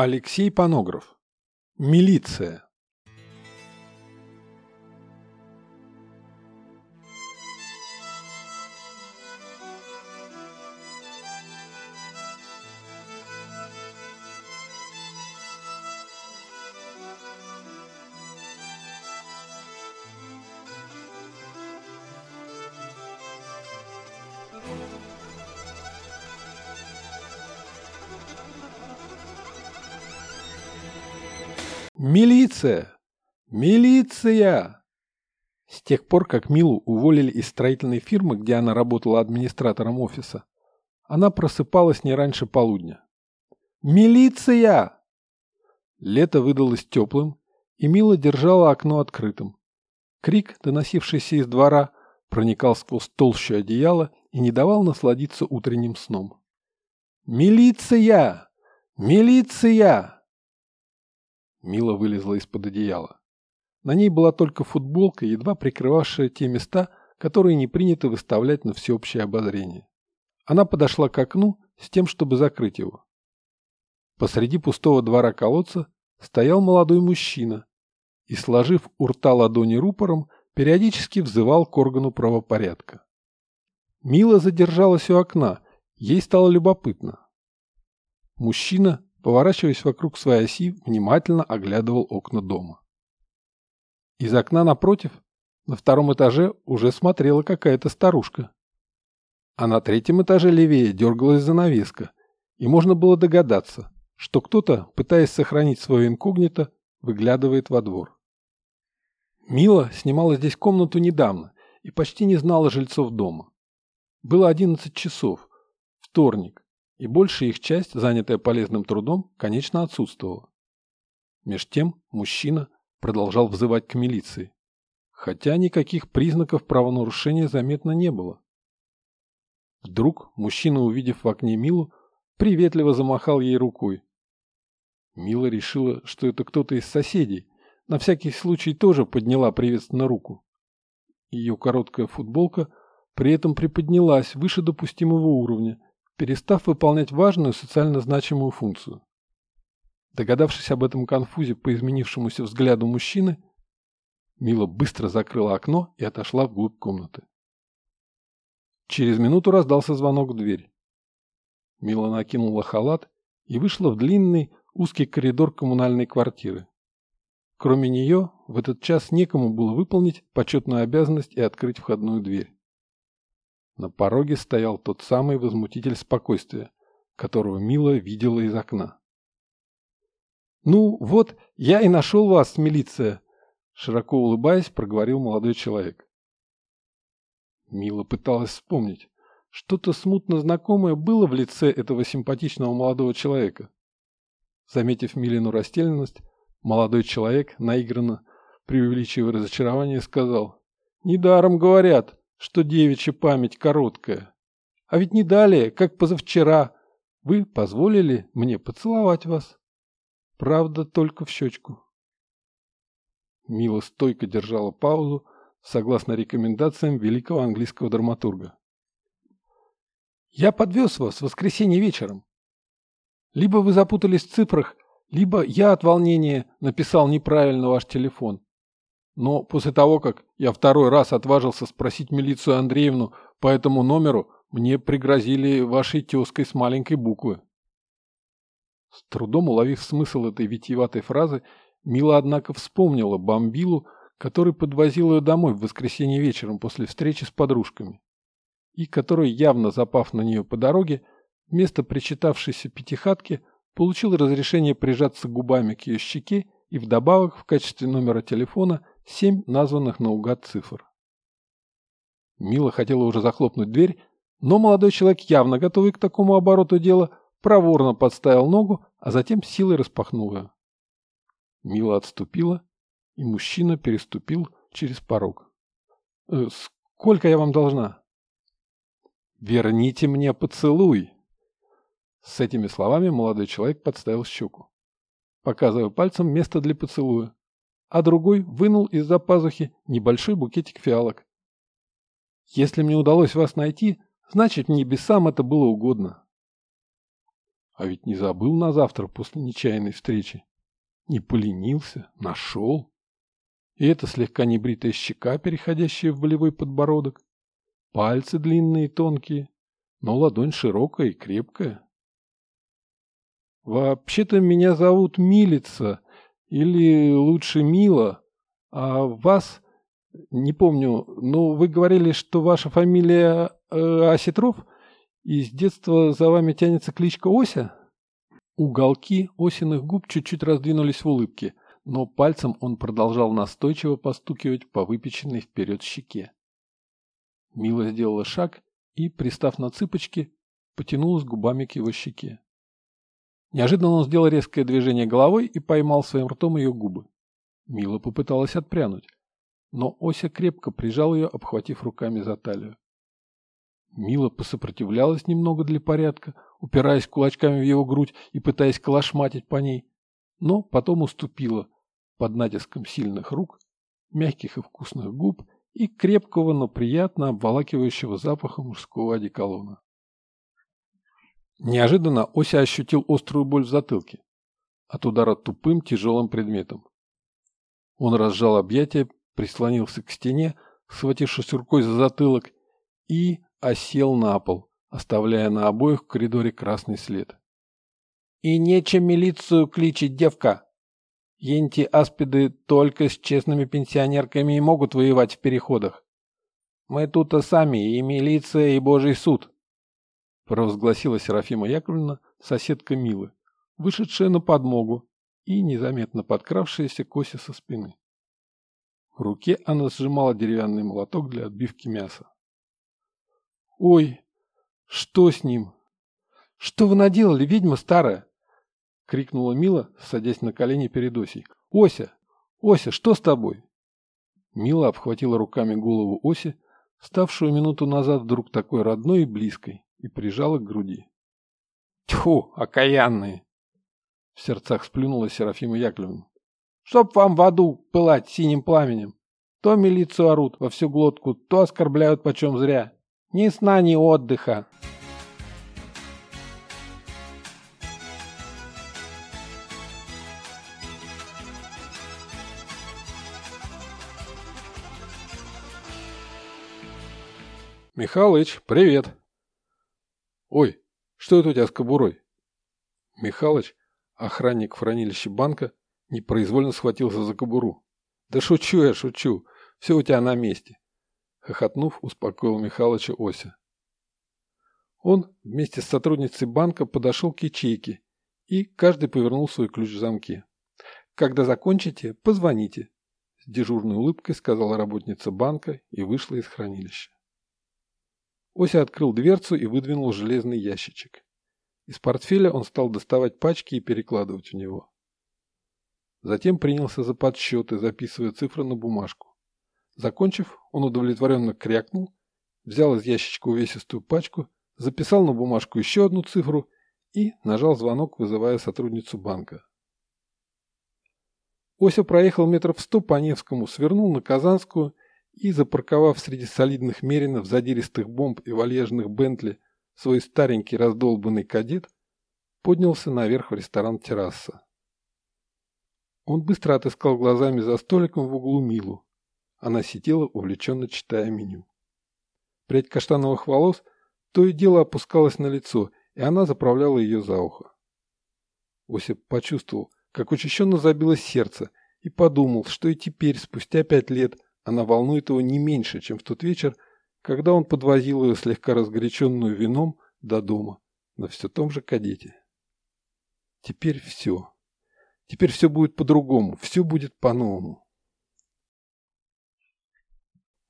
Алексей Панограф. Милиция. Милиция! Милиция! С тех пор, как Милу уволили из строительной фирмы, где она работала администратором офиса, она просыпалась не раньше полудня. Милиция! Лето выдалось теплым, и Мила держала окно открытым. Крик, доносившийся из двора, проникал сквозь толщу одеяла и не давал насладиться утренним сном. «Милиция! Милиция!» Мила вылезла из-под одеяла. На ней была только футболка, едва прикрывавшая те места, которые не принято выставлять на всеобщее обозрение. Она подошла к окну с тем, чтобы закрыть его. Посреди пустого двора колодца стоял молодой мужчина и, сложив у рта ладони рупором, периодически взывал к органу правопорядка. Мила задержалась у окна, ей стало любопытно. Мужчина поворачиваясь вокруг своей оси, внимательно оглядывал окна дома. Из окна напротив, на втором этаже, уже смотрела какая-то старушка. А на третьем этаже левее дергалась занавеска, и можно было догадаться, что кто-то, пытаясь сохранить свое инкогнито, выглядывает во двор. Мила снимала здесь комнату недавно и почти не знала жильцов дома. Было одиннадцать часов, вторник, и большая их часть, занятая полезным трудом, конечно отсутствовала. Меж тем мужчина продолжал взывать к милиции, хотя никаких признаков правонарушения заметно не было. Вдруг мужчина, увидев в окне Милу, приветливо замахал ей рукой. Мила решила, что это кто-то из соседей, на всякий случай тоже подняла приветственно руку. Ее короткая футболка при этом приподнялась выше допустимого уровня – перестав выполнять важную социально значимую функцию. Догадавшись об этом конфузе по изменившемуся взгляду мужчины, Мила быстро закрыла окно и отошла вглубь комнаты. Через минуту раздался звонок в дверь. Мила накинула халат и вышла в длинный узкий коридор коммунальной квартиры. Кроме нее, в этот час некому было выполнить почетную обязанность и открыть входную дверь. На пороге стоял тот самый возмутитель спокойствия, которого Мила видела из окна. «Ну, вот, я и нашел вас, милиция!» Широко улыбаясь, проговорил молодой человек. Мила пыталась вспомнить. Что-то смутно знакомое было в лице этого симпатичного молодого человека. Заметив Милину растерянность, молодой человек, наигранно преувеличивая разочарование, сказал «Недаром говорят, что девичья память короткая. А ведь не далее, как позавчера, вы позволили мне поцеловать вас. Правда, только в щечку. Мила стойко держала паузу, согласно рекомендациям великого английского драматурга. «Я подвез вас в воскресенье вечером. Либо вы запутались в цифрах, либо я от волнения написал неправильно ваш телефон. Но после того, как я второй раз отважился спросить милицию Андреевну по этому номеру, мне пригрозили вашей тезкой с маленькой буквы. С трудом уловив смысл этой витиеватой фразы, Мила, однако, вспомнила Бомбилу, который подвозил ее домой в воскресенье вечером после встречи с подружками, и который, явно запав на нее по дороге, вместо причитавшейся пятихатки, получил разрешение прижаться губами к ее щеке и вдобавок в качестве номера телефона семь названных наугад цифр. Мила хотела уже захлопнуть дверь, но молодой человек, явно готовый к такому обороту дела, проворно подставил ногу, а затем силой распахнул ее. Мила отступила, и мужчина переступил через порог. «Э, «Сколько я вам должна?» «Верните мне поцелуй!» С этими словами молодой человек подставил щеку, показывая пальцем место для поцелуя а другой вынул из-за пазухи небольшой букетик фиалок. Если мне удалось вас найти, значит небесам это было угодно. А ведь не забыл на завтра после нечаянной встречи. Не поленился, нашел. И это слегка небритая щека, переходящая в болевой подбородок. Пальцы длинные и тонкие, но ладонь широкая и крепкая. «Вообще-то меня зовут Милица, или лучше Мила, а вас, не помню, но вы говорили, что ваша фамилия э, Осетров, и с детства за вами тянется кличка Ося?» Уголки Осиных губ чуть-чуть раздвинулись в улыбке, но пальцем он продолжал настойчиво постукивать по выпеченной вперед щеке. Мила сделала шаг и, пристав на цыпочки, потянулась губами к его щеке. Неожиданно он сделал резкое движение головой и поймал своим ртом ее губы. Мила попыталась отпрянуть, но Ося крепко прижал ее, обхватив руками за талию. Мила посопротивлялась немного для порядка, упираясь кулачками в его грудь и пытаясь колошматить по ней, но потом уступила под натиском сильных рук, мягких и вкусных губ и крепкого, но приятно обволакивающего запаха мужского одеколона. Неожиданно Ося ощутил острую боль в затылке от удара тупым тяжелым предметом. Он разжал объятия, прислонился к стене, схватившись рукой за затылок, и осел на пол, оставляя на обоих в коридоре красный след. «И нечем милицию кличить, девка!» Енти аспиды только с честными пенсионерками и могут воевать в переходах. Мы тут-то сами, и милиция, и божий суд. Провозгласила Серафима Яковлевна, соседка Милы, вышедшая на подмогу и незаметно подкравшаяся к оси со спины. В руке она сжимала деревянный молоток для отбивки мяса. «Ой, что с ним? Что вы наделали, ведьма старая?» — крикнула Мила, садясь на колени перед Осей. «Ося! Ося, что с тобой?» Мила обхватила руками голову Оси, ставшую минуту назад вдруг такой родной и близкой, и прижала к груди. «Тьфу, окаянные!» В сердцах сплюнула Серафима Яковлевна. «Чтоб вам в аду пылать синим пламенем! То милицию орут во всю глотку, то оскорбляют почем зря. Ни сна, ни отдыха!» «Михалыч, привет!» «Ой, что это у тебя с кобурой?» Михалыч, охранник в хранилище банка, непроизвольно схватился за кобуру. «Да шучу я, шучу. Все у тебя на месте!» Хохотнув, успокоил Михалыча Ося. Он вместе с сотрудницей банка подошел к ячейке, и каждый повернул свой ключ в замке. «Когда закончите, позвоните», – с дежурной улыбкой сказала работница банка и вышла из хранилища. Ося открыл дверцу и выдвинул железный ящичек. Из портфеля он стал доставать пачки и перекладывать в него. Затем принялся за подсчеты, записывая цифры на бумажку. Закончив, он удовлетворенно крякнул, взял из ящичка увесистую пачку, записал на бумажку еще одну цифру и нажал звонок, вызывая сотрудницу банка. Ося проехал метров сто по Невскому, свернул на Казанскую и, запарковав среди солидных меринов, задиристых бомб и вальежных Бентли свой старенький раздолбанный кадет, поднялся наверх в ресторан «Терраса». Он быстро отыскал глазами за столиком в углу Милу. Она сидела, увлеченно читая меню. Прядь каштановых волос то и дело опускалась на лицо, и она заправляла ее за ухо. Осип почувствовал, как учащенно забилось сердце, и подумал, что и теперь, спустя пять лет, она волнует его не меньше, чем в тот вечер, когда он подвозил ее слегка разгоряченную вином до дома на все том же кадете. Теперь все. Теперь все будет по-другому, все будет по-новому.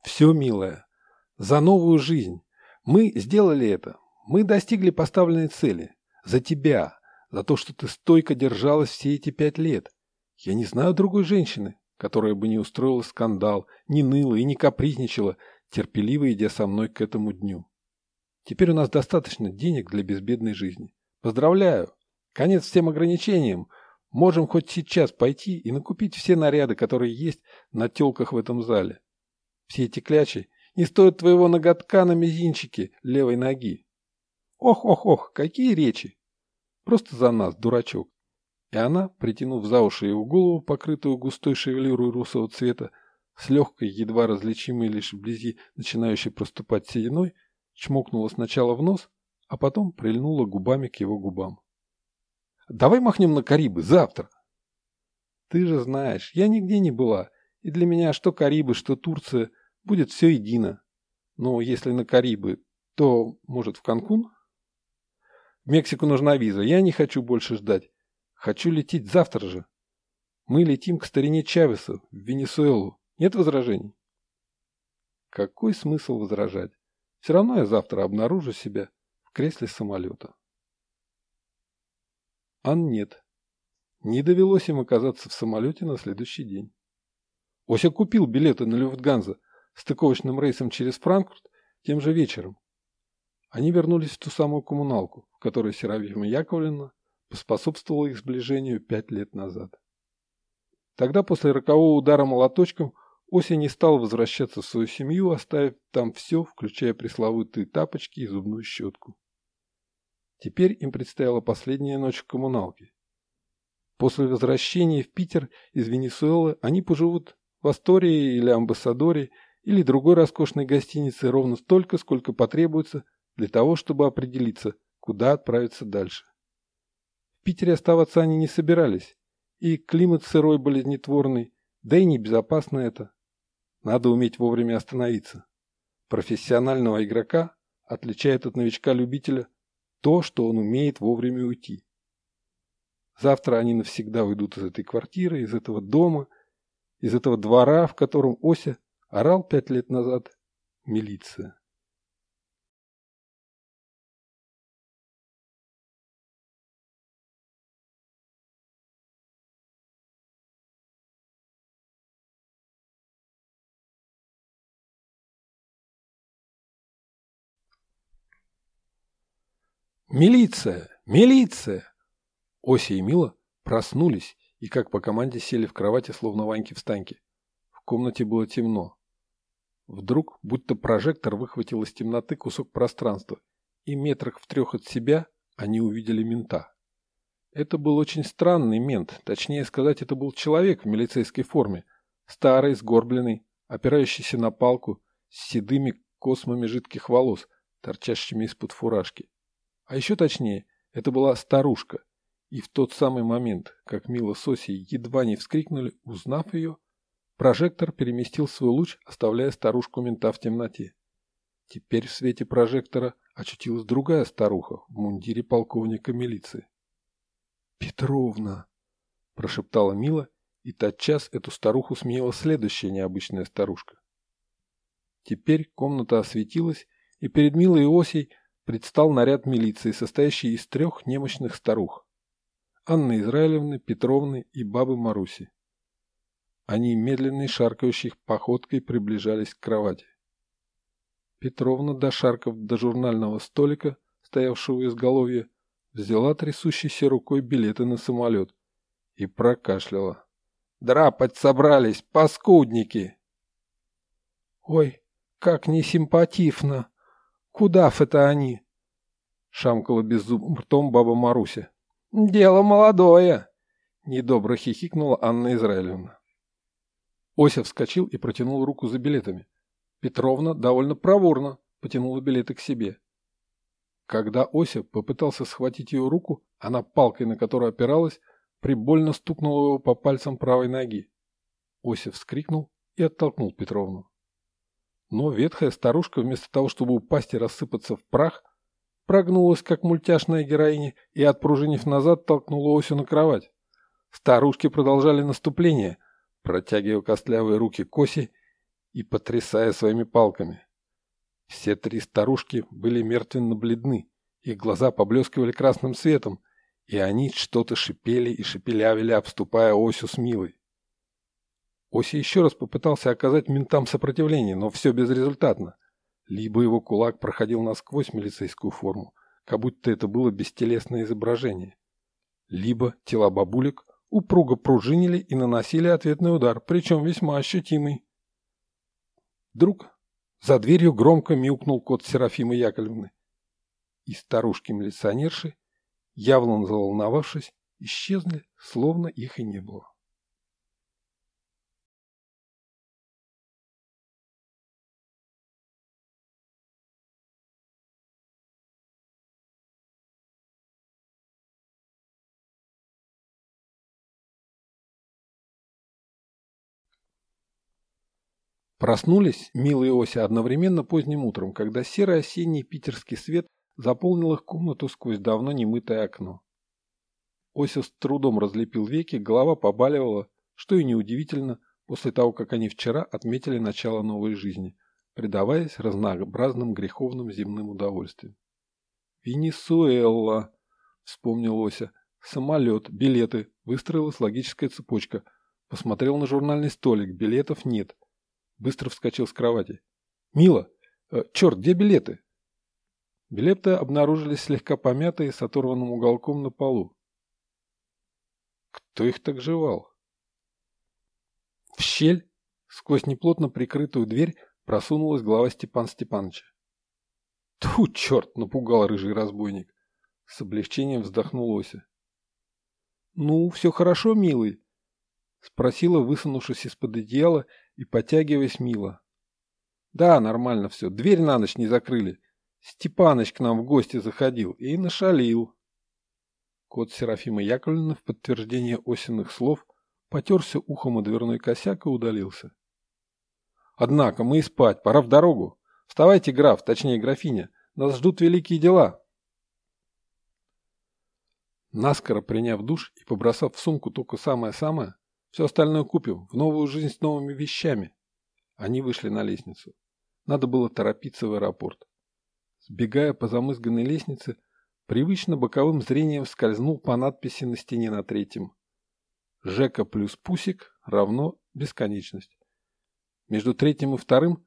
Все, милая, за новую жизнь. Мы сделали это. Мы достигли поставленной цели. За тебя. За то, что ты стойко держалась все эти пять лет. Я не знаю другой женщины, которая бы не устроила скандал, не ныла и не капризничала, терпеливо идя со мной к этому дню. Теперь у нас достаточно денег для безбедной жизни. Поздравляю! Конец всем ограничениям. Можем хоть сейчас пойти и накупить все наряды, которые есть на телках в этом зале. Все эти клячи не стоят твоего ноготка на мизинчике левой ноги. Ох-ох-ох, какие речи! Просто за нас, дурачок. И она, притянув за уши его голову, покрытую густой шевелюрой русого цвета, с легкой, едва различимой лишь вблизи начинающей проступать сединой, чмокнула сначала в нос, а потом прильнула губами к его губам. «Давай махнем на Карибы завтра!» «Ты же знаешь, я нигде не была, и для меня что Карибы, что Турция будет все едино. Но если на Карибы, то, может, в Канкун?» «В Мексику нужна виза, я не хочу больше ждать. Хочу лететь завтра же. Мы летим к старине Чавесу, в Венесуэлу. Нет возражений?» Какой смысл возражать? Все равно я завтра обнаружу себя в кресле самолета. Ан нет. Не довелось им оказаться в самолете на следующий день. Ося купил билеты на Люфтганза стыковочным рейсом через Франкфурт тем же вечером. Они вернулись в ту самую коммуналку, в которой Серафима Яковлевна поспособствовала их сближению пять лет назад. Тогда после рокового удара молоточком Ося не стал возвращаться в свою семью, оставив там все, включая пресловутые тапочки и зубную щетку. Теперь им предстояла последняя ночь в коммуналке. После возвращения в Питер из Венесуэлы они поживут в Астории или Амбассадоре или другой роскошной гостинице ровно столько, сколько потребуется для того, чтобы определиться, куда отправиться дальше. Питере оставаться они не собирались, и климат сырой болезнетворный, да и небезопасно это. Надо уметь вовремя остановиться. Профессионального игрока отличает от новичка-любителя то, что он умеет вовремя уйти. Завтра они навсегда уйдут из этой квартиры, из этого дома, из этого двора, в котором Ося орал пять лет назад милиция. «Милиция! Милиция!» Ося и Мила проснулись и как по команде сели в кровати, словно Ваньки-встаньки. В комнате было темно. Вдруг, будто прожектор выхватил из темноты кусок пространства, и метрах в трех от себя они увидели мента. Это был очень странный мент, точнее сказать, это был человек в милицейской форме, старый, сгорбленный, опирающийся на палку, с седыми космами жидких волос, торчащими из-под фуражки. А еще точнее, это была старушка. И в тот самый момент, как Мила с Осей едва не вскрикнули, узнав ее, прожектор переместил свой луч, оставляя старушку мента в темноте. Теперь в свете прожектора очутилась другая старуха в мундире полковника милиции. «Петровна!» – прошептала Мила, и тотчас эту старуху сменила следующая необычная старушка. Теперь комната осветилась, и перед Милой и Осей предстал наряд милиции, состоящий из трех немощных старух. Анны Израилевны, Петровны и бабы Маруси. Они медленной шаркающей походкой приближались к кровати. Петровна, дошаркав до журнального столика, стоявшего изголовья, взяла трясущейся рукой билеты на самолет и прокашляла. «Драпать собрались, паскудники!» «Ой, как несимпативно!» Куда это они? Шамкала беззубым ртом баба Маруся. Дело молодое. Недобро хихикнула Анна Израилевна. Ося вскочил и протянул руку за билетами. Петровна довольно проворно потянула билеты к себе. Когда Ося попытался схватить ее руку, она палкой, на которую опиралась, прибольно стукнула его по пальцам правой ноги. Ося вскрикнул и оттолкнул Петровну. Но ветхая старушка, вместо того, чтобы упасть и рассыпаться в прах, прогнулась, как мультяшная героиня, и, отпружинив назад, толкнула Осю на кровать. Старушки продолжали наступление, протягивая костлявые руки к Осе и потрясая своими палками. Все три старушки были мертвенно бледны, их глаза поблескивали красным светом, и они что-то шипели и шепелявили, обступая Осю с Милой. Оси еще раз попытался оказать ментам сопротивление, но все безрезультатно. Либо его кулак проходил насквозь милицейскую форму, как будто это было бестелесное изображение. Либо тела бабулек упруго пружинили и наносили ответный удар, причем весьма ощутимый. Вдруг за дверью громко мяукнул кот Серафимы Яковлевны. И старушки-милиционерши явно заволновавшись, исчезли, словно их и не было. Проснулись милые Ося одновременно поздним утром, когда серый осенний питерский свет заполнил их комнату сквозь давно немытое окно. Ося с трудом разлепил веки, голова побаливала, что и неудивительно, после того, как они вчера отметили начало новой жизни, предаваясь разнообразным греховным земным удовольствиям. «Венесуэла!» — вспомнил Ося. «Самолет, билеты». Выстроилась логическая цепочка. Посмотрел на журнальный столик. Билетов нет. Быстро вскочил с кровати. «Мила! Э, черт, где билеты?» Билеты обнаружились слегка помятые с оторванным уголком на полу. Кто их так жевал? В щель, сквозь неплотно прикрытую дверь, просунулась глава Степан Степановича. Ту, черт, напугал рыжий разбойник. С облегчением вздохнул Ося. «Ну, все хорошо, милый?» Спросила, высунувшись из-под одеяла и потягиваясь мило. «Да, нормально все. Дверь на ночь не закрыли. Степаныч к нам в гости заходил и нашалил». Кот Серафима Яковлевна в подтверждение осенних слов потерся ухом о дверной косяк и удалился. «Однако мы и спать, пора в дорогу. Вставайте, граф, точнее графиня, нас ждут великие дела». Наскоро приняв душ и побросав в сумку только самое-самое, все остальное купим, в новую жизнь с новыми вещами. Они вышли на лестницу. Надо было торопиться в аэропорт. Сбегая по замызганной лестнице, привычно боковым зрением скользнул по надписи на стене на третьем. Жека плюс Пусик равно бесконечность. Между третьим и вторым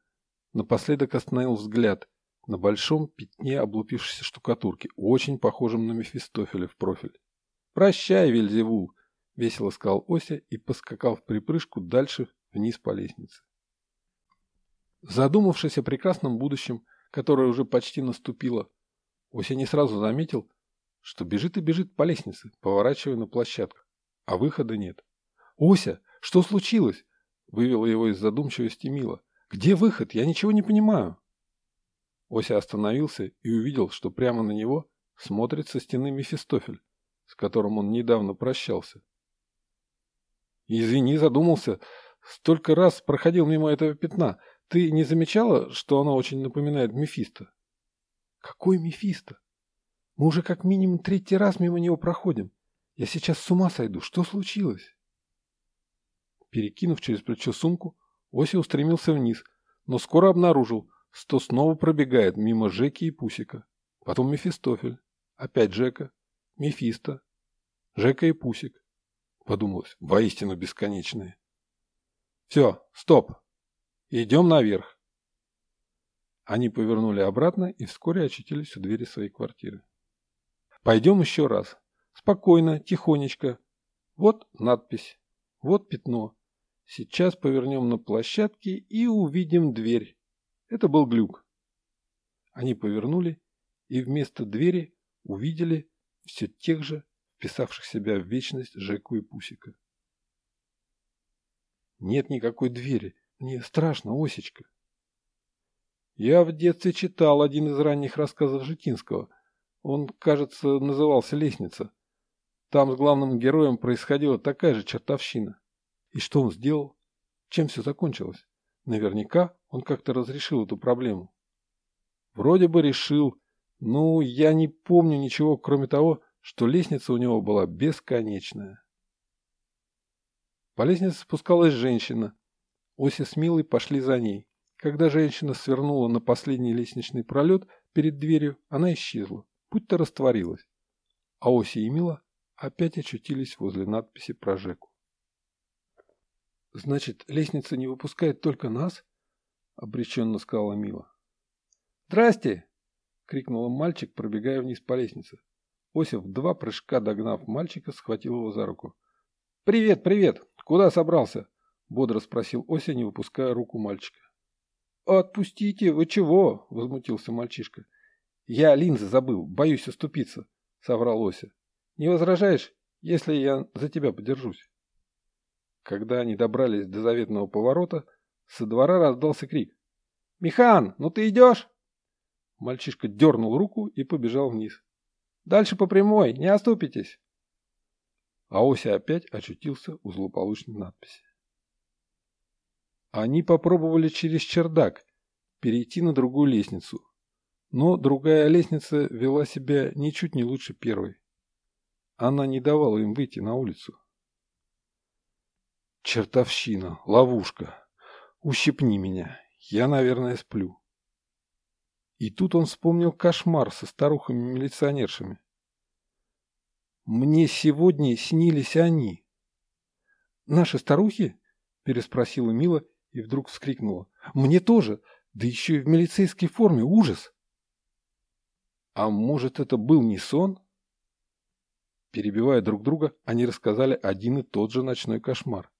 напоследок остановил взгляд на большом пятне облупившейся штукатурки, очень похожем на Мефистофеля в профиль. «Прощай, Вельзевул!» — весело сказал Ося и поскакал в припрыжку дальше вниз по лестнице. Задумавшись о прекрасном будущем, которое уже почти наступило, Ося не сразу заметил, что бежит и бежит по лестнице, поворачивая на площадку, а выхода нет. «Ося, что случилось?» — вывела его из задумчивости Мила. «Где выход? Я ничего не понимаю». Ося остановился и увидел, что прямо на него смотрит со стены Мефистофель, с которым он недавно прощался. «Извини, задумался. Столько раз проходил мимо этого пятна. Ты не замечала, что оно очень напоминает Мефисто?» Какой Мефисто? Мы уже как минимум третий раз мимо него проходим. Я сейчас с ума сойду. Что случилось? Перекинув через плечо сумку, Оси устремился вниз, но скоро обнаружил, что снова пробегает мимо Жеки и Пусика. Потом Мефистофель. Опять Жека. Мефисто. Жека и Пусик. Подумалось, воистину бесконечные. Все, стоп. Идем наверх. Они повернули обратно и вскоре очутились у двери своей квартиры. «Пойдем еще раз. Спокойно, тихонечко. Вот надпись. Вот пятно. Сейчас повернем на площадке и увидим дверь. Это был глюк. Они повернули и вместо двери увидели все тех же, вписавших себя в вечность Жеку и Пусика. Нет никакой двери. Мне страшно, Осечка. Я в детстве читал один из ранних рассказов Житинского. Он, кажется, назывался «Лестница». Там с главным героем происходила такая же чертовщина. И что он сделал? Чем все закончилось? Наверняка он как-то разрешил эту проблему. Вроде бы решил. Ну, я не помню ничего, кроме того, что лестница у него была бесконечная. По лестнице спускалась женщина. Ося с Милой пошли за ней. Когда женщина свернула на последний лестничный пролет перед дверью, она исчезла, будто растворилась. А Оси и Мила опять очутились возле надписи про Жеку. «Значит, лестница не выпускает только нас?» — обреченно сказала Мила. «Здрасте!» — крикнула мальчик, пробегая вниз по лестнице. Осип, два прыжка догнав мальчика, схватил его за руку. «Привет, привет! Куда собрался?» — бодро спросил Ося, не выпуская руку мальчика. «Отпустите, вы чего?» – возмутился мальчишка. «Я линзы забыл, боюсь оступиться», – соврал Ося. Не возражаешь, если я за тебя подержусь?» Когда они добрались до заветного поворота, со двора раздался крик. «Михан, ну ты идешь?» Мальчишка дернул руку и побежал вниз. «Дальше по прямой, не оступитесь!» А Ося опять очутился у злополучной надписи. Они попробовали через чердак перейти на другую лестницу, но другая лестница вела себя ничуть не лучше первой. Она не давала им выйти на улицу. Чертовщина, ловушка. Ущипни меня. Я, наверное, сплю. И тут он вспомнил кошмар со старухами-милиционершами. Мне сегодня снились они. Наши старухи? Переспросила Мила и вдруг вскрикнула. Мне тоже, да еще и в милицейской форме, ужас. А может, это был не сон? Перебивая друг друга, они рассказали один и тот же ночной кошмар.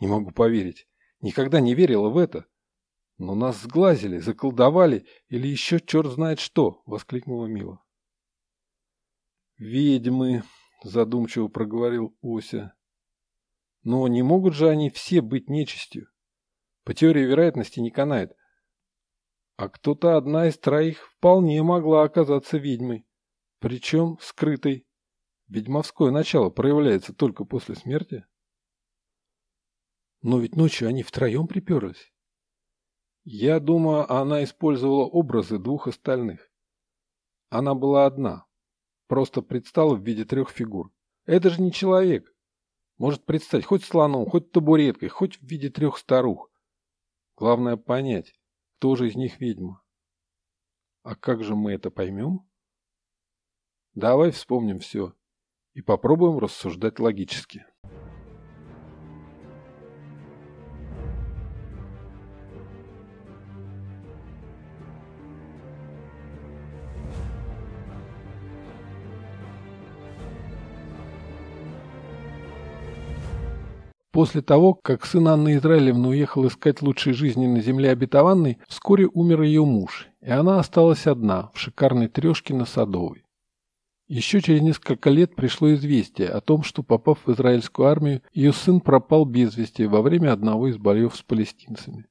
Не могу поверить. Никогда не верила в это. Но нас сглазили, заколдовали или еще черт знает что, воскликнула Мила. Ведьмы, задумчиво проговорил Ося. Но не могут же они все быть нечистью. По теории вероятности не канает. А кто-то одна из троих вполне могла оказаться ведьмой. Причем скрытой. Ведьмовское начало проявляется только после смерти. Но ведь ночью они втроем приперлись. Я думаю, она использовала образы двух остальных. Она была одна. Просто предстала в виде трех фигур. Это же не человек. Может предстать хоть слоном, хоть табуреткой, хоть в виде трех старух. Главное понять, кто же из них ведьма. А как же мы это поймем? Давай вспомним все и попробуем рассуждать логически. После того, как сын Анны Израилевны уехал искать лучшей жизни на земле обетованной, вскоре умер ее муж, и она осталась одна, в шикарной трешке на Садовой. Еще через несколько лет пришло известие о том, что, попав в израильскую армию, ее сын пропал без вести во время одного из боев с палестинцами.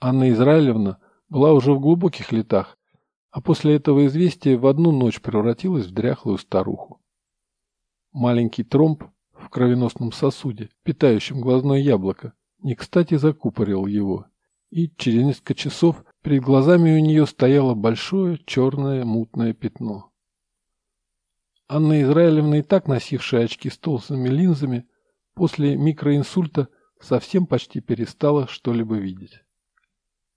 Анна Израилевна была уже в глубоких летах, а после этого известия в одну ночь превратилась в дряхлую старуху. Маленький тромб в кровеносном сосуде, питающем глазное яблоко, не кстати закупорил его, и через несколько часов перед глазами у нее стояло большое черное мутное пятно. Анна Израилевна, и так носившая очки с толстыми линзами, после микроинсульта совсем почти перестала что-либо видеть.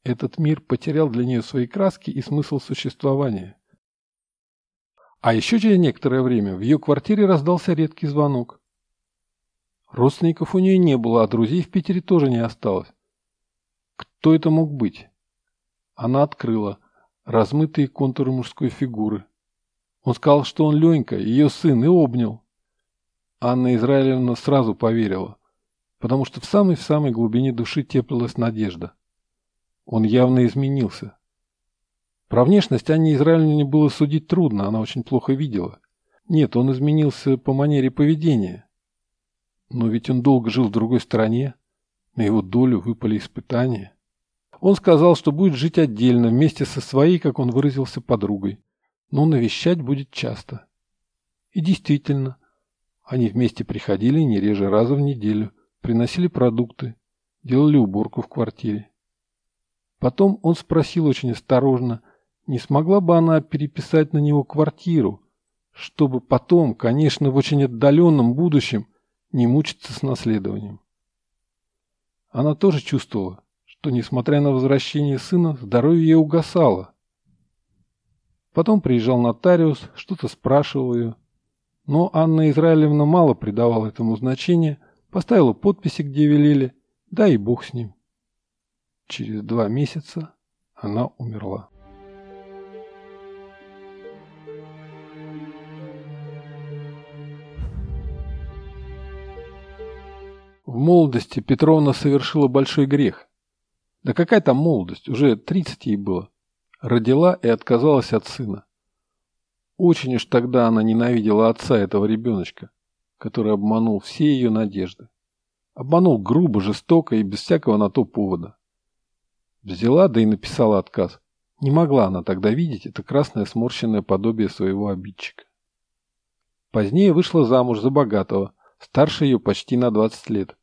Этот мир потерял для нее свои краски и смысл существования. А еще через некоторое время в ее квартире раздался редкий звонок. Родственников у нее не было, а друзей в Питере тоже не осталось. Кто это мог быть? Она открыла размытые контуры мужской фигуры. Он сказал, что он Ленька, ее сын, и обнял. Анна Израилевна сразу поверила, потому что в самой-самой глубине души теплилась надежда. Он явно изменился. Про внешность Анне Израилевне было судить трудно, она очень плохо видела. Нет, он изменился по манере поведения. Но ведь он долго жил в другой стране. На его долю выпали испытания. Он сказал, что будет жить отдельно, вместе со своей, как он выразился, подругой. Но навещать будет часто. И действительно, они вместе приходили не реже раза в неделю, приносили продукты, делали уборку в квартире. Потом он спросил очень осторожно, не смогла бы она переписать на него квартиру, чтобы потом, конечно, в очень отдаленном будущем, не мучиться с наследованием. Она тоже чувствовала, что, несмотря на возвращение сына, здоровье ее угасало. Потом приезжал нотариус, что-то спрашивал ее. Но Анна Израилевна мало придавала этому значения, поставила подписи, где велели, да и бог с ним. Через два месяца она умерла. В молодости Петровна совершила большой грех. Да какая там молодость, уже тридцать ей было. Родила и отказалась от сына. Очень уж тогда она ненавидела отца этого ребеночка, который обманул все ее надежды. Обманул грубо, жестоко и без всякого на то повода. Взяла, да и написала отказ. Не могла она тогда видеть это красное сморщенное подобие своего обидчика. Позднее вышла замуж за богатого, старше ее почти на 20 лет.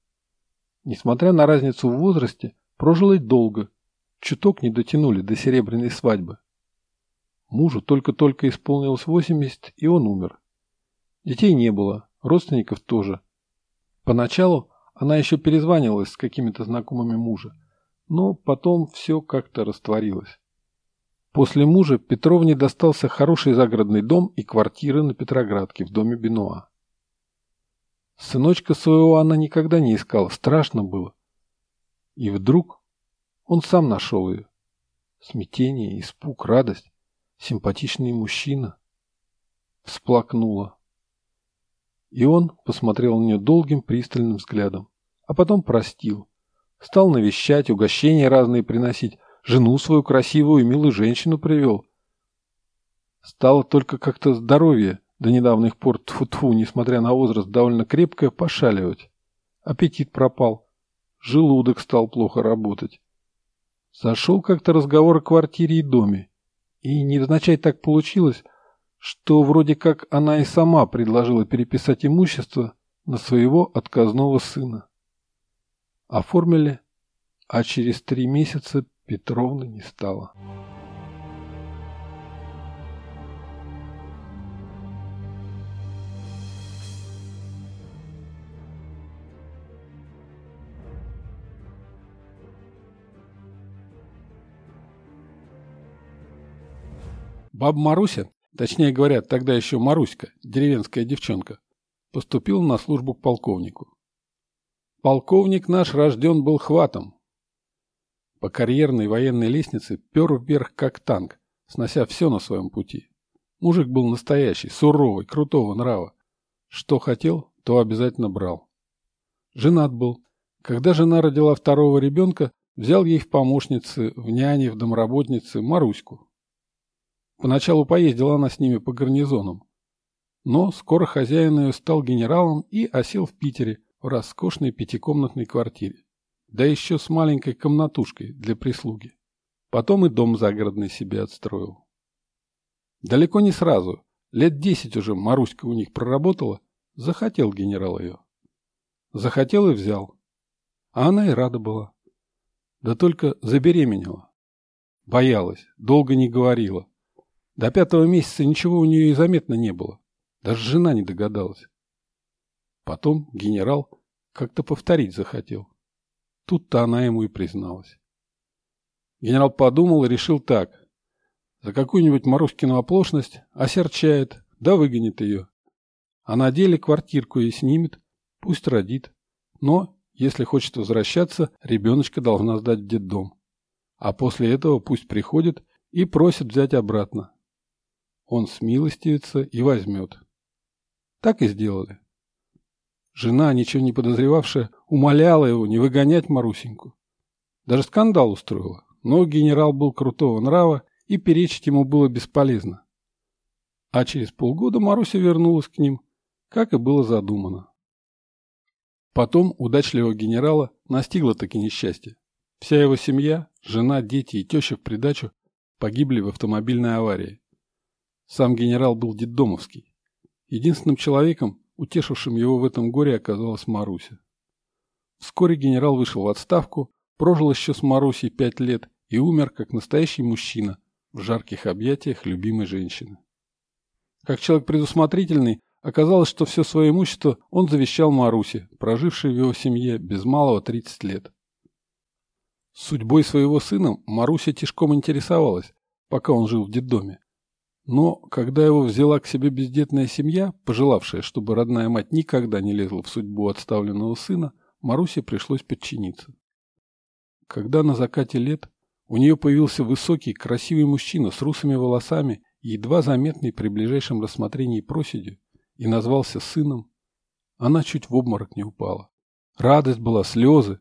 Несмотря на разницу в возрасте, прожила долго, чуток не дотянули до серебряной свадьбы. Мужу только-только исполнилось 80, и он умер. Детей не было, родственников тоже. Поначалу она еще перезванивалась с какими-то знакомыми мужа, но потом все как-то растворилось. После мужа Петровне достался хороший загородный дом и квартира на Петроградке в доме Бенуа. Сыночка своего она никогда не искала, страшно было. И вдруг он сам нашел ее. Смятение, испуг, радость, симпатичный мужчина. Всплакнула. И он посмотрел на нее долгим пристальным взглядом, а потом простил. Стал навещать, угощения разные приносить, жену свою красивую и милую женщину привел. Стало только как-то здоровье до недавних пор тфу -тфу, несмотря на возраст довольно крепкое, пошаливать. Аппетит пропал. Желудок стал плохо работать. Зашел как-то разговор о квартире и доме. И невзначай так получилось, что вроде как она и сама предложила переписать имущество на своего отказного сына. Оформили, а через три месяца Петровны не стало. Баба Маруся точнее говоря, тогда еще Маруська, деревенская девчонка, поступила на службу к полковнику. Полковник наш рожден был хватом. По карьерной военной лестнице пер вверх как танк, снося все на своем пути. Мужик был настоящий, суровый, крутого нрава. Что хотел, то обязательно брал. Женат был. Когда жена родила второго ребенка, взял ей в помощницы, в няне, в домработницы Маруську, Поначалу поездила она с ними по гарнизонам. Но скоро хозяин ее стал генералом и осел в Питере в роскошной пятикомнатной квартире. Да еще с маленькой комнатушкой для прислуги. Потом и дом загородный себе отстроил. Далеко не сразу, лет десять уже Маруська у них проработала, захотел генерал ее. Захотел и взял. А она и рада была. Да только забеременела. Боялась, долго не говорила. До пятого месяца ничего у нее и заметно не было. Даже жена не догадалась. Потом генерал как-то повторить захотел. Тут-то она ему и призналась. Генерал подумал и решил так. За какую-нибудь Маруськину оплошность осерчает, да выгонит ее. А на деле квартирку ей снимет, пусть родит. Но, если хочет возвращаться, ребеночка должна сдать в детдом. А после этого пусть приходит и просит взять обратно он смилостивится и возьмет. Так и сделали. Жена, ничего не подозревавшая, умоляла его не выгонять Марусеньку. Даже скандал устроила, но генерал был крутого нрава, и перечить ему было бесполезно. А через полгода Маруся вернулась к ним, как и было задумано. Потом удачливого генерала настигло таки несчастье. Вся его семья, жена, дети и теща в придачу погибли в автомобильной аварии. Сам генерал был детдомовский. Единственным человеком, утешившим его в этом горе, оказалась Маруся. Вскоре генерал вышел в отставку, прожил еще с Марусей пять лет и умер, как настоящий мужчина, в жарких объятиях любимой женщины. Как человек предусмотрительный, оказалось, что все свое имущество он завещал Марусе, прожившей в его семье без малого 30 лет. Судьбой своего сына Маруся тяжком интересовалась, пока он жил в детдоме. Но когда его взяла к себе бездетная семья, пожелавшая, чтобы родная мать никогда не лезла в судьбу отставленного сына, Марусе пришлось подчиниться. Когда на закате лет у нее появился высокий, красивый мужчина с русыми волосами едва заметный при ближайшем рассмотрении проседью, и назвался сыном, она чуть в обморок не упала. Радость была, слезы.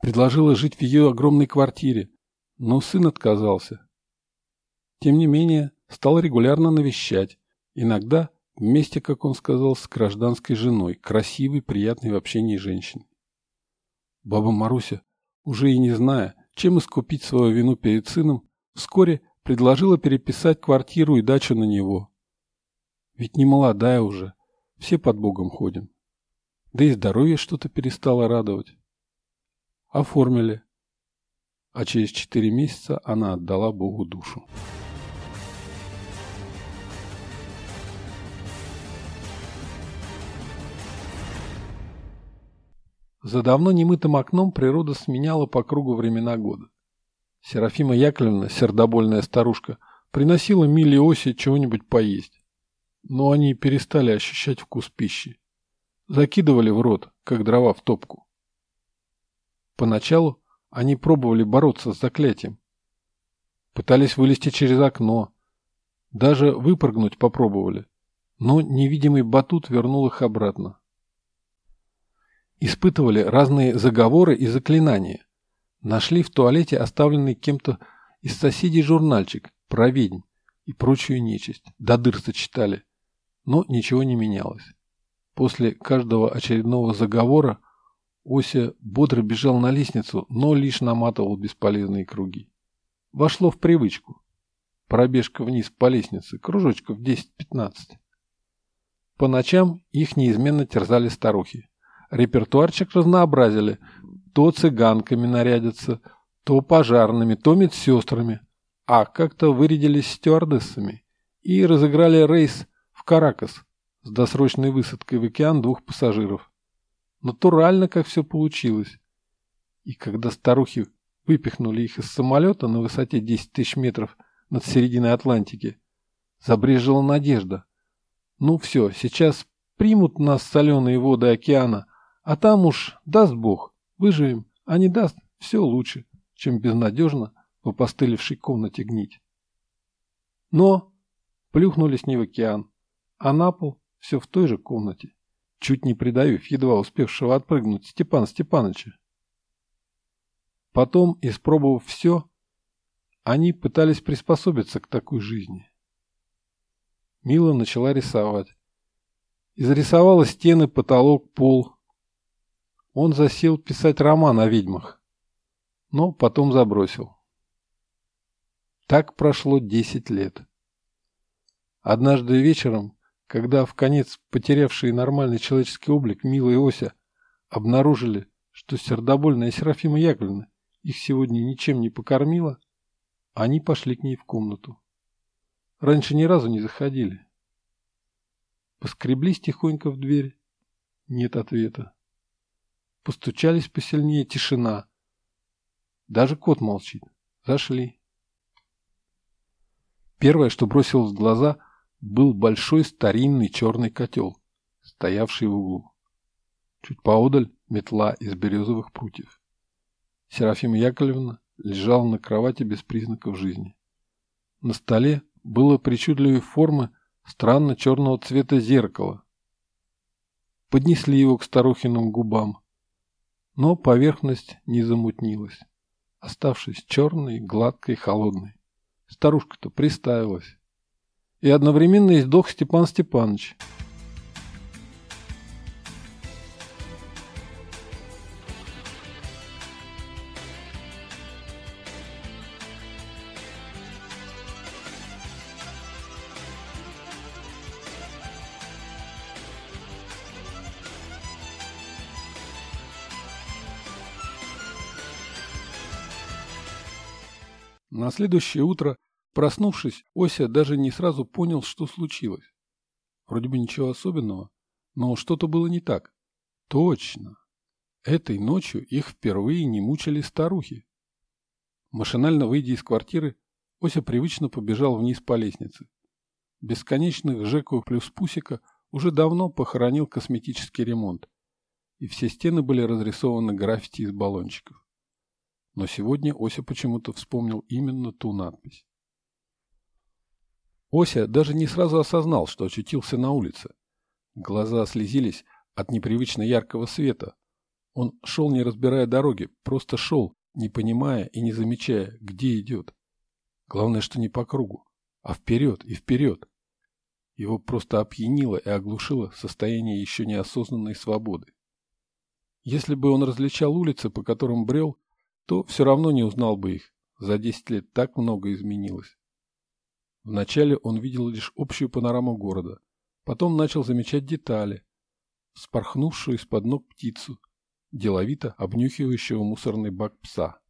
Предложила жить в ее огромной квартире, но сын отказался. Тем не менее, стал регулярно навещать, Иногда вместе, как он сказал, с гражданской женой, красивой, приятной в общении женщиной. Баба Маруся, уже и не зная, чем искупить свою вину перед сыном, вскоре предложила переписать квартиру и дачу на него. Ведь не молодая уже, все под Богом ходим. Да и здоровье что-то перестало радовать. Оформили. А через четыре месяца она отдала Богу душу. За давно немытым окном природа сменяла по кругу времена года. Серафима Яковлевна, сердобольная старушка, приносила Миле Оси чего-нибудь поесть. Но они перестали ощущать вкус пищи. Закидывали в рот, как дрова в топку. Поначалу они пробовали бороться с заклятием. Пытались вылезти через окно. Даже выпрыгнуть попробовали. Но невидимый батут вернул их обратно испытывали разные заговоры и заклинания. Нашли в туалете оставленный кем-то из соседей журнальчик про ведьм и прочую нечисть. До дыр сочетали. Но ничего не менялось. После каждого очередного заговора Ося бодро бежал на лестницу, но лишь наматывал бесполезные круги. Вошло в привычку. Пробежка вниз по лестнице, кружочков 10-15. По ночам их неизменно терзали старухи. Репертуарчик разнообразили. То цыганками нарядятся, то пожарными, то медсестрами. А как-то вырядились стюардессами и разыграли рейс в Каракас с досрочной высадкой в океан двух пассажиров. Натурально, как все получилось. И когда старухи выпихнули их из самолета на высоте 10 тысяч метров над серединой Атлантики, забрежила надежда. Ну все, сейчас примут нас соленые воды океана, а там уж, даст Бог, выживем, а не даст, все лучше, чем безнадежно в опостылевшей комнате гнить. Но плюхнулись не в океан, а на пол все в той же комнате, чуть не придавив едва успевшего отпрыгнуть Степана Степановича. Потом, испробовав все, они пытались приспособиться к такой жизни. Мила начала рисовать. Изрисовала стены, потолок, пол, он засел писать роман о ведьмах, но потом забросил. Так прошло десять лет. Однажды вечером, когда в конец потерявшие нормальный человеческий облик Мила Ося обнаружили, что сердобольная Серафима Яковлевна их сегодня ничем не покормила, они пошли к ней в комнату. Раньше ни разу не заходили. Поскреблись тихонько в дверь. Нет ответа. Постучались посильнее, тишина. Даже кот молчит. Зашли. Первое, что бросилось в глаза, был большой старинный черный котел, стоявший в углу. Чуть поодаль метла из березовых прутьев. Серафима Яковлевна лежала на кровати без признаков жизни. На столе было причудливой формы странно черного цвета зеркало. Поднесли его к старухиным губам но поверхность не замутнилась, оставшись черной, гладкой, холодной. Старушка-то приставилась. И одновременно издох Степан Степанович – На следующее утро, проснувшись, Ося даже не сразу понял, что случилось. Вроде бы ничего особенного, но что-то было не так. Точно. Этой ночью их впервые не мучили старухи. Машинально выйдя из квартиры, Ося привычно побежал вниз по лестнице. Бесконечных Жеку плюс Пусика уже давно похоронил косметический ремонт, и все стены были разрисованы граффити из баллончиков. Но сегодня Ося почему-то вспомнил именно ту надпись. Ося даже не сразу осознал, что очутился на улице. Глаза слезились от непривычно яркого света. Он шел, не разбирая дороги, просто шел, не понимая и не замечая, где идет. Главное, что не по кругу, а вперед и вперед. Его просто опьянило и оглушило состояние еще неосознанной свободы. Если бы он различал улицы, по которым брел, то все равно не узнал бы их. За десять лет так много изменилось. Вначале он видел лишь общую панораму города, потом начал замечать детали, спорхнувшую из-под ног птицу, деловито обнюхивающего мусорный бак пса.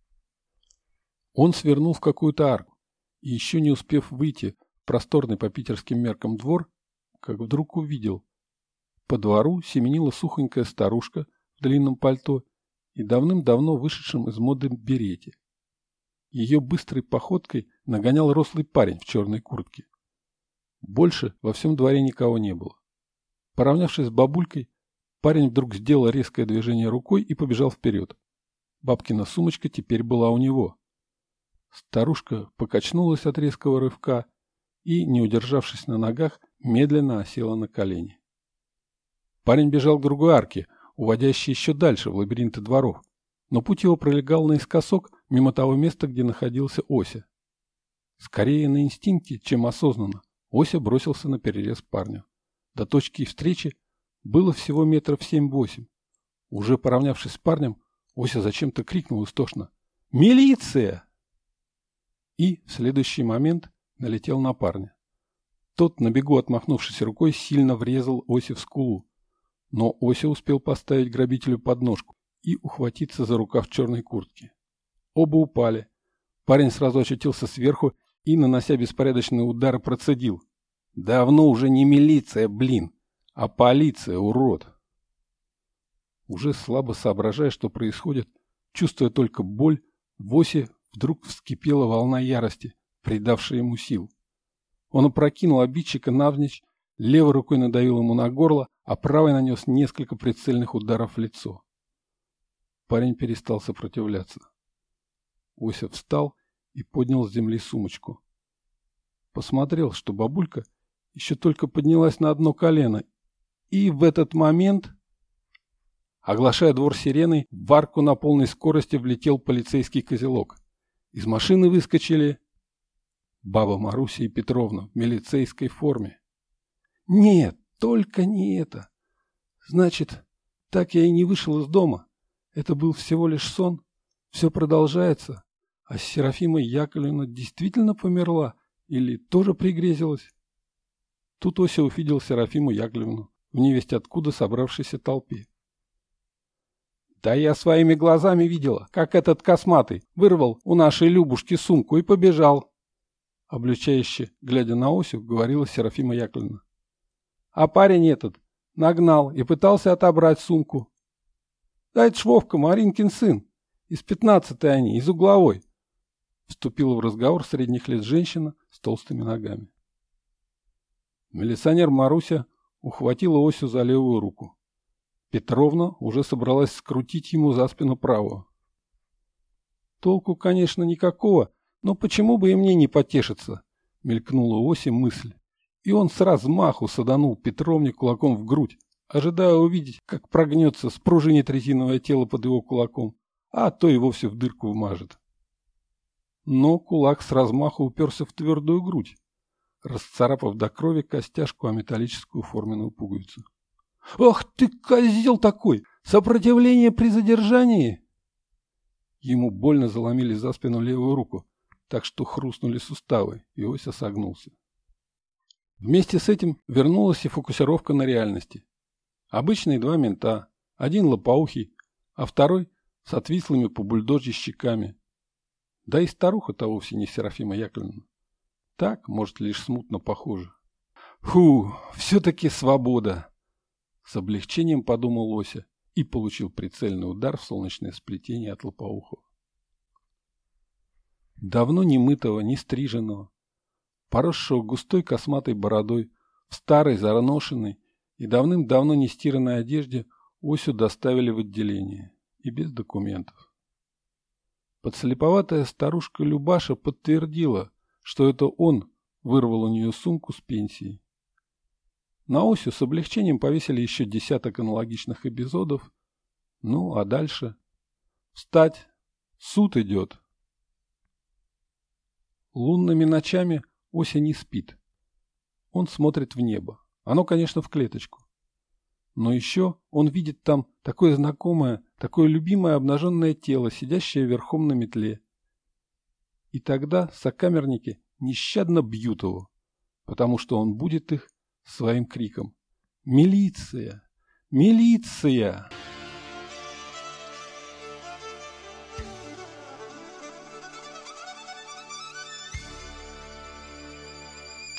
Он свернул в какую-то арку, и еще не успев выйти в просторный по питерским меркам двор, как вдруг увидел. По двору семенила сухонькая старушка в длинном пальто и давным-давно вышедшем из моды берете. Ее быстрой походкой нагонял рослый парень в черной куртке. Больше во всем дворе никого не было. Поравнявшись с бабулькой, парень вдруг сделал резкое движение рукой и побежал вперед. Бабкина сумочка теперь была у него. Старушка покачнулась от резкого рывка и, не удержавшись на ногах, медленно осела на колени. Парень бежал к другой арке, уводящей еще дальше, в лабиринты дворов, но путь его пролегал наискосок мимо того места, где находился Ося. Скорее на инстинкте, чем осознанно, Ося бросился на перерез парню. До точки встречи было всего метров семь-восемь. Уже поравнявшись с парнем, Ося зачем-то крикнул истошно «Милиция!» И в следующий момент налетел на парня. Тот, на бегу отмахнувшись рукой, сильно врезал Осе в скулу. Но Ося успел поставить грабителю подножку и ухватиться за рукав черной куртки. Оба упали. Парень сразу очутился сверху и, нанося беспорядочные удары, процедил. «Давно уже не милиция, блин, а полиция, урод!» Уже слабо соображая, что происходит, чувствуя только боль, в Осе вдруг вскипела волна ярости, придавшая ему сил. Он опрокинул обидчика навзничь, левой рукой надавил ему на горло, а правой нанес несколько прицельных ударов в лицо. Парень перестал сопротивляться. Ося встал и поднял с земли сумочку. Посмотрел, что бабулька еще только поднялась на одно колено, и в этот момент, оглашая двор сиреной, в арку на полной скорости влетел полицейский козелок. Из машины выскочили баба Маруся и Петровна в милицейской форме. Нет, только не это. Значит, так я и не вышел из дома. Это был всего лишь сон. Все продолжается. А Серафима Яковлевна действительно померла или тоже пригрезилась? Тут Ося увидел Серафиму Яковлевну в невесть откуда собравшейся толпе. Да я своими глазами видела, как этот косматый вырвал у нашей Любушки сумку и побежал. Облючающе, глядя на Осю, говорила Серафима Яковлевна. А парень этот нагнал и пытался отобрать сумку. Да это ж Вовка, Маринкин сын. Из пятнадцатой они, из угловой. Вступила в разговор средних лет женщина с толстыми ногами. Милиционер Маруся ухватила Осю за левую руку. Петровна уже собралась скрутить ему за спину правую. Толку, конечно, никакого, но почему бы и мне не потешиться? Мелькнула Оси мысль. И он с размаху саданул Петровне кулаком в грудь, ожидая увидеть, как прогнется спружинит резиновое тело под его кулаком, а то и вовсе в дырку вмажет. Но кулак с размаху уперся в твердую грудь, расцарапав до крови костяшку о металлическую форменную пуговицу. «Ах ты, козел такой! Сопротивление при задержании!» Ему больно заломили за спину левую руку, так что хрустнули суставы, и Ося согнулся. Вместе с этим вернулась и фокусировка на реальности. Обычные два мента, один лопоухий, а второй с отвислыми по бульдожьи щеками. Да и старуха-то вовсе не Серафима Яковлевна. Так, может, лишь смутно похоже. Фу, все-таки свобода! С облегчением подумал Ося и получил прицельный удар в солнечное сплетение от лопоухова. Давно не мытого, не стриженного, поросшего густой косматой бородой, в старой, зараношенной и давным-давно не стиранной одежде Осю доставили в отделение и без документов. Подслеповатая старушка Любаша подтвердила, что это он вырвал у нее сумку с пенсией. На Осю с облегчением повесили еще десяток аналогичных эпизодов. Ну, а дальше? Встать! Суд идет! Лунными ночами Ося не спит. Он смотрит в небо. Оно, конечно, в клеточку. Но еще он видит там такое знакомое, такое любимое обнаженное тело, сидящее верхом на метле. И тогда сокамерники нещадно бьют его, потому что он будет их своим криком «Милиция! Милиция!»